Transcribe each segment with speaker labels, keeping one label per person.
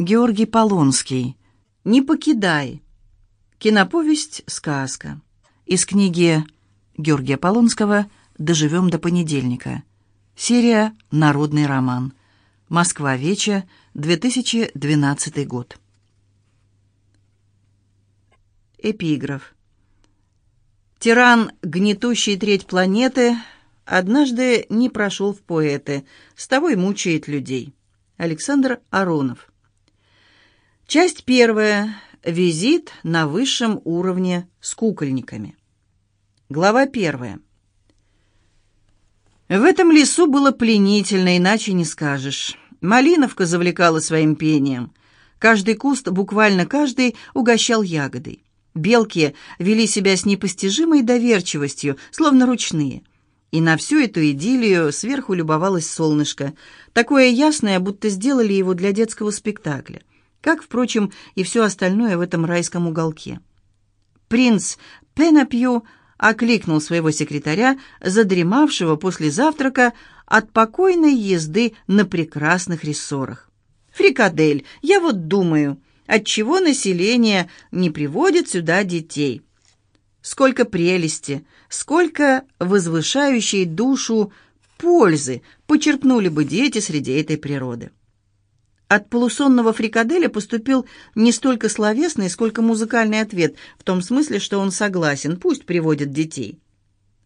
Speaker 1: Георгий Полонский. «Не покидай». Киноповесть-сказка. Из книги Георгия Полонского «Доживем до понедельника». Серия «Народный роман». Москва, Веча, 2012 год. Эпиграф. Тиран, гнетущий треть планеты, однажды не прошел в поэты, с того и мучает людей. Александр Аронов. Часть первая. Визит на высшем уровне с кукольниками. Глава первая. В этом лесу было пленительно, иначе не скажешь. Малиновка завлекала своим пением. Каждый куст, буквально каждый, угощал ягодой. Белки вели себя с непостижимой доверчивостью, словно ручные. И на всю эту идиллию сверху любовалось солнышко, такое ясное, будто сделали его для детского спектакля как, впрочем, и все остальное в этом райском уголке. Принц Пенапью окликнул своего секретаря, задремавшего после завтрака от покойной езды на прекрасных рессорах. «Фрикадель, я вот думаю, отчего население не приводит сюда детей? Сколько прелести, сколько возвышающей душу пользы почерпнули бы дети среди этой природы!» От полусонного фрикаделя поступил не столько словесный, сколько музыкальный ответ, в том смысле, что он согласен, пусть приводят детей.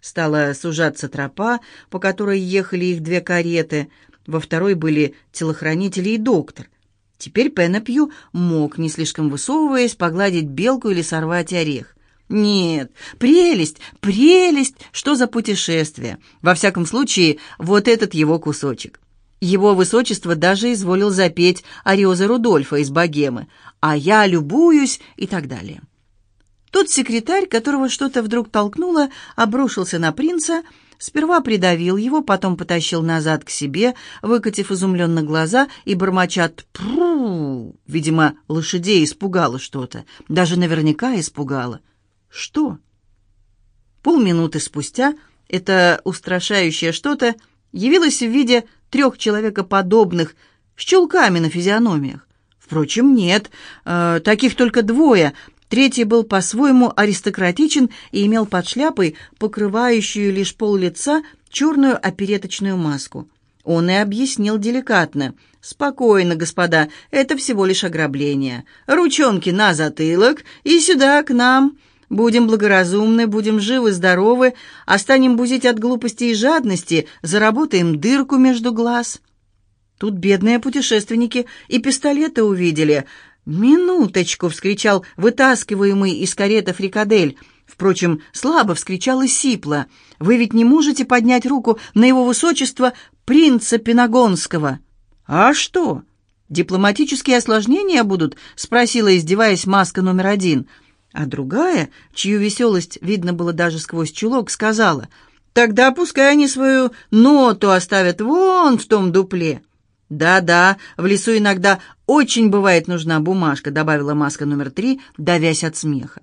Speaker 1: Стала сужаться тропа, по которой ехали их две кареты, во второй были телохранители и доктор. Теперь Пенопью мог, не слишком высовываясь, погладить белку или сорвать орех. Нет, прелесть, прелесть, что за путешествие. Во всяком случае, вот этот его кусочек. Его высочество даже изволил запеть Ариоза Рудольфа из «Богемы», «А я любуюсь» и так далее. Тот секретарь, которого что-то вдруг толкнуло, обрушился на принца, сперва придавил его, потом потащил назад к себе, выкатив изумленно глаза и бормоча «Пру!». Видимо, лошадей испугало что-то, даже наверняка испугало. Что? Полминуты спустя это устрашающее что-то явилось в виде трех человекоподобных с чулками на физиономиях. Впрочем, нет, э, таких только двое. Третий был по-своему аристократичен и имел под шляпой, покрывающую лишь пол лица, черную опереточную маску. Он и объяснил деликатно. «Спокойно, господа, это всего лишь ограбление. Ручонки на затылок и сюда, к нам. Будем благоразумны, будем живы-здоровы, а станем бузить от глупости и жадности, заработаем дырку между глаз. Тут бедные путешественники и пистолеты увидели. «Минуточку!» — вскричал вытаскиваемый из кареты фрикадель. Впрочем, слабо вскричал и сипло. «Вы ведь не можете поднять руку на его высочество принца Пенагонского?» «А что? Дипломатические осложнения будут?» — спросила, издеваясь, маска номер один — а другая, чью веселость видно было даже сквозь чулок, сказала, «Тогда пускай они свою ноту оставят вон в том дупле». «Да-да, в лесу иногда очень бывает нужна бумажка», добавила маска номер три, давясь от смеха.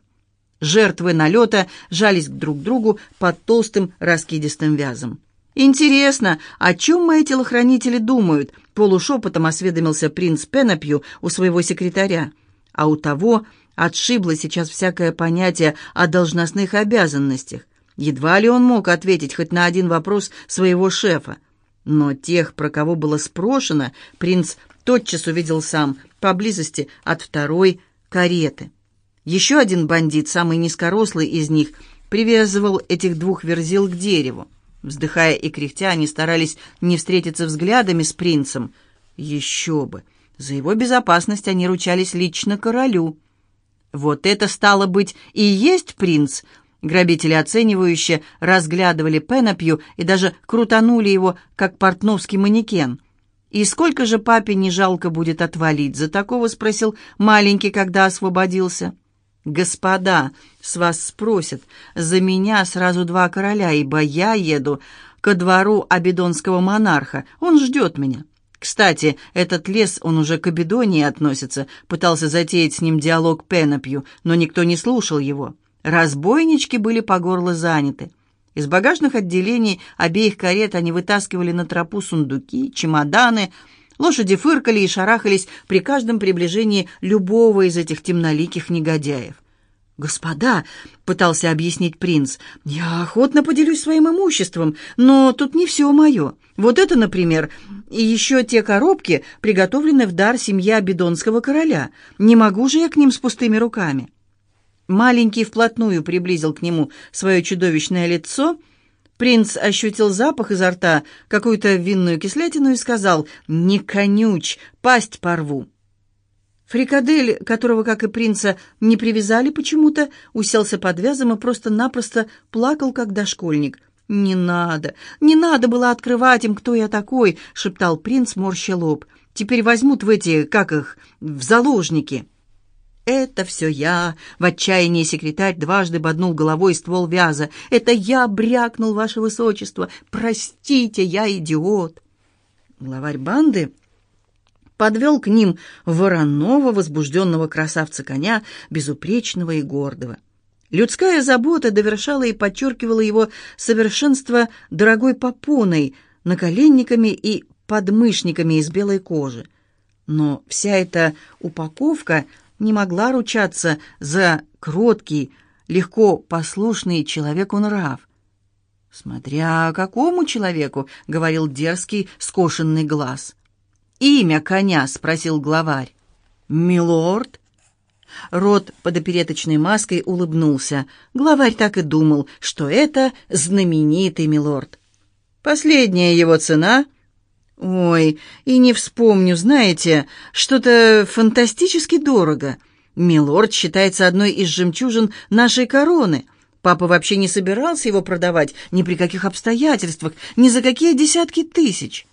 Speaker 1: Жертвы налета жались друг к другу под толстым раскидистым вязом. «Интересно, о чем мои телохранители думают?» полушепотом осведомился принц Пенопью у своего секретаря. А у того Отшибло сейчас всякое понятие о должностных обязанностях. Едва ли он мог ответить хоть на один вопрос своего шефа. Но тех, про кого было спрошено, принц тотчас увидел сам, поблизости от второй кареты. Еще один бандит, самый низкорослый из них, привязывал этих двух верзил к дереву. Вздыхая и кряхтя, они старались не встретиться взглядами с принцем. Еще бы! За его безопасность они ручались лично королю. Вот это стало быть и есть принц. Грабители оценивающе разглядывали Пенопью и даже крутанули его, как портновский манекен. «И сколько же папе не жалко будет отвалить за такого?» — спросил маленький, когда освободился. «Господа, с вас спросят, за меня сразу два короля, ибо я еду ко двору абидонского монарха. Он ждет меня». Кстати, этот лес, он уже к Абидонии относится, пытался затеять с ним диалог Пенопью, но никто не слушал его. Разбойнички были по горло заняты. Из багажных отделений обеих карет они вытаскивали на тропу сундуки, чемоданы, Лошади фыркали и шарахались при каждом приближении любого из этих темноликих негодяев. «Господа», — пытался объяснить принц, — «я охотно поделюсь своим имуществом, но тут не все мое. Вот это, например, и еще те коробки, приготовленные в дар семье Абидонского короля. Не могу же я к ним с пустыми руками». Маленький вплотную приблизил к нему свое чудовищное лицо. Принц ощутил запах изо рта, какую-то винную кислятину и сказал «Не конюч, пасть порву». Фрикадель, которого, как и принца, не привязали почему-то, уселся под вязом и просто-напросто плакал, как дошкольник. «Не надо, не надо было открывать им, кто я такой», — шептал принц, морща лоб. «Теперь возьмут в эти, как их, в заложники». «Это все я!» — в отчаянии секретарь дважды боднул головой ствол вяза. «Это я брякнул, ваше высочество! Простите, я идиот!» Главарь банды подвел к ним вороного, возбужденного красавца-коня, безупречного и гордого. Людская забота довершала и подчеркивала его совершенство дорогой попоной, наколенниками и подмышниками из белой кожи. Но вся эта упаковка не могла ручаться за кроткий, легко послушный человеку нрав. «Смотря какому человеку», — говорил дерзкий скошенный глаз — «Имя коня?» — спросил главарь. «Милорд?» Рот под опереточной маской улыбнулся. Главарь так и думал, что это знаменитый милорд. «Последняя его цена?» «Ой, и не вспомню, знаете, что-то фантастически дорого. Милорд считается одной из жемчужин нашей короны. Папа вообще не собирался его продавать ни при каких обстоятельствах, ни за какие десятки тысяч».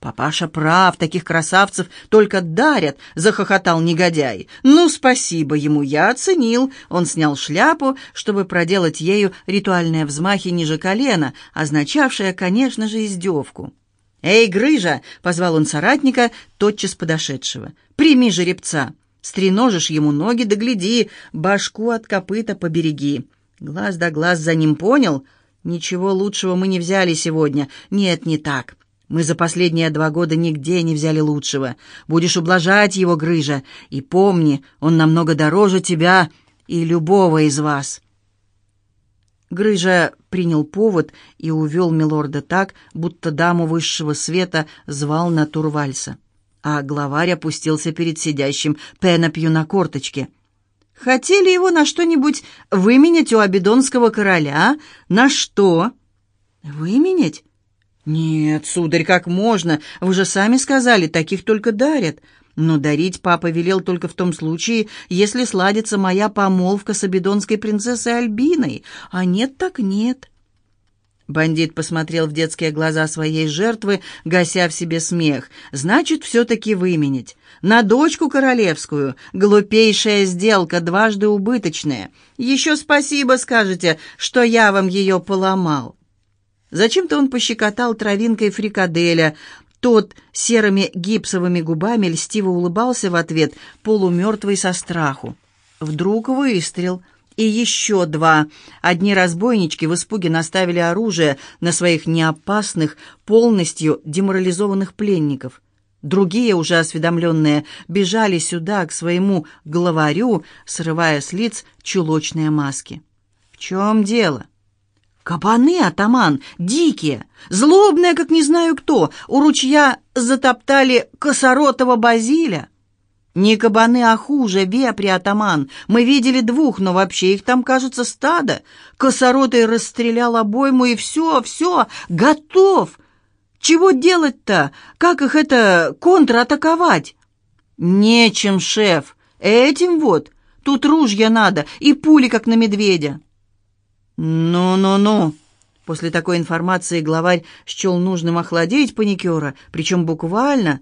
Speaker 1: «Папаша прав, таких красавцев только дарят», — захохотал негодяй. «Ну, спасибо ему, я оценил». Он снял шляпу, чтобы проделать ею ритуальные взмахи ниже колена, означавшее, конечно же, издевку. «Эй, Грыжа!» — позвал он соратника, тотчас подошедшего. «Прими жеребца! Стреножишь ему ноги, да гляди, башку от копыта побереги!» Глаз да глаз за ним понял. «Ничего лучшего мы не взяли сегодня. Нет, не так. Мы за последние два года нигде не взяли лучшего. Будешь ублажать его, Грыжа, и помни, он намного дороже тебя и любого из вас». Грыжа принял повод и увел милорда так, будто даму высшего света звал на турвальса. А главарь опустился перед сидящим Пенопью на корточке. «Хотели его на что-нибудь выменять у абидонского короля? На что?» «Выменять? «Нет, сударь, как можно? Вы же сами сказали, таких только дарят. Но дарить папа велел только в том случае, если сладится моя помолвка с абидонской принцессой Альбиной. А нет так нет». Бандит посмотрел в детские глаза своей жертвы, гася в себе смех. «Значит, все-таки выменять. На дочку королевскую. Глупейшая сделка, дважды убыточная. Еще спасибо скажете, что я вам ее поломал». Зачем-то он пощекотал травинкой фрикаделя. Тот серыми гипсовыми губами льстиво улыбался в ответ, полумертвый со страху. Вдруг выстрел. И еще два. Одни разбойнички в испуге наставили оружие на своих неопасных, полностью деморализованных пленников. Другие, уже осведомленные, бежали сюда, к своему главарю, срывая с лиц чулочные маски. «В чем дело?» Кабаны, атаман, дикие, злобные, как не знаю кто, у ручья затоптали косоротого базиля. Не кабаны, а хуже, вепри, атаман. Мы видели двух, но вообще их там, кажется, стадо. Косоротый расстрелял обойму, и все, все, готов. Чего делать-то? Как их это контратаковать? Нечем, шеф. Этим вот. Тут ружья надо и пули, как на медведя. «Ну-ну-ну!» После такой информации главарь счел нужным охладить паникера, причем буквально,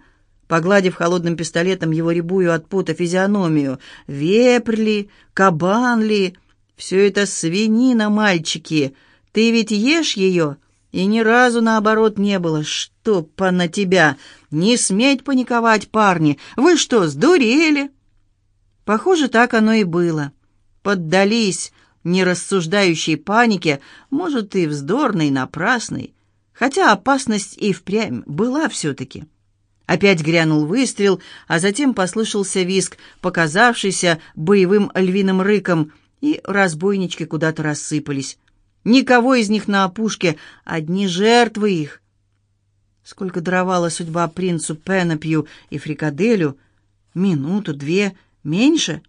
Speaker 1: погладив холодным пистолетом его рябую от пота физиономию. «Вепрь ли? Кабан? Все это свинина, мальчики! Ты ведь ешь ее?» И ни разу наоборот не было. Что на тебя? Не сметь паниковать, парни! Вы что, сдурели?» Похоже, так оно и было. Поддались нерассуждающей панике, может, и вздорной, напрасной, хотя опасность и впрямь была все-таки. Опять грянул выстрел, а затем послышался виск, показавшийся боевым львиным рыком, и разбойнички куда-то рассыпались. Никого из них на опушке, одни жертвы их. Сколько даровала судьба принцу Пенопью и Фрикаделю? Минуту, две, меньше?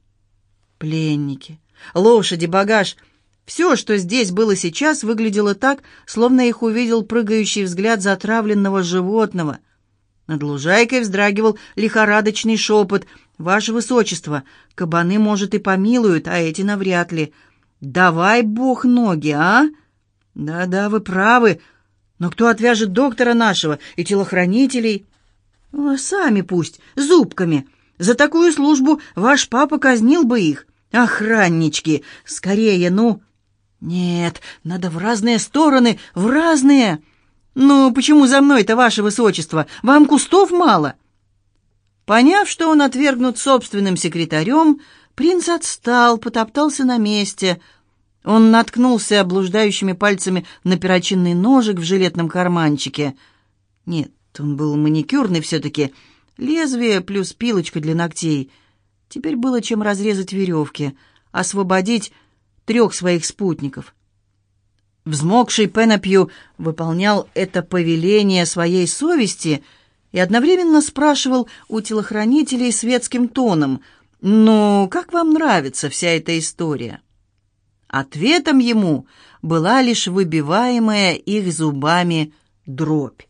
Speaker 1: Пленники, лошади, багаж — все, что здесь было сейчас, выглядело так, словно их увидел прыгающий взгляд затравленного животного. Над лужайкой вздрагивал лихорадочный шепот. «Ваше Высочество, кабаны, может, и помилуют, а эти навряд ли. Давай, Бог, ноги, а?» «Да-да, вы правы. Но кто отвяжет доктора нашего и телохранителей?» «Ну, «Сами пусть, зубками. За такую службу ваш папа казнил бы их. Охраннички, скорее, ну!» «Нет, надо в разные стороны, в разные!» «Ну, почему за мной-то, ваше высочество? Вам кустов мало?» Поняв, что он отвергнут собственным секретарем, принц отстал, потоптался на месте. Он наткнулся облуждающими пальцами на перочинный ножик в жилетном карманчике. Нет, он был маникюрный все-таки. Лезвие плюс пилочка для ногтей. Теперь было чем разрезать веревки, освободить трех своих спутников. Взмокший Пенопью выполнял это повеление своей совести и одновременно спрашивал у телохранителей светским тоном, «Ну, как вам нравится вся эта история?» Ответом ему была лишь выбиваемая их зубами дробь.